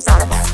It's all about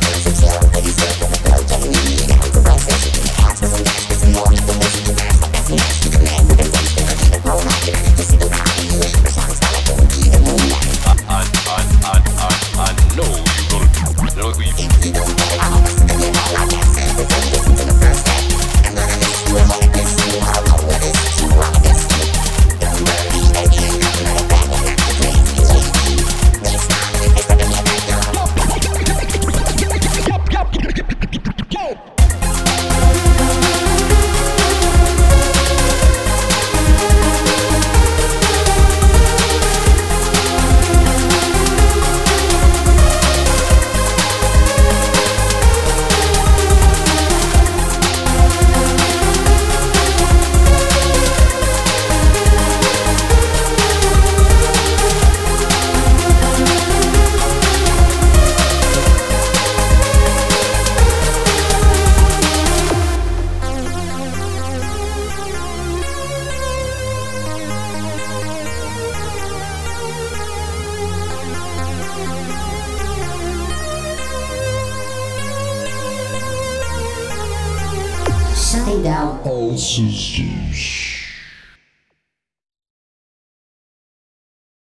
find out all.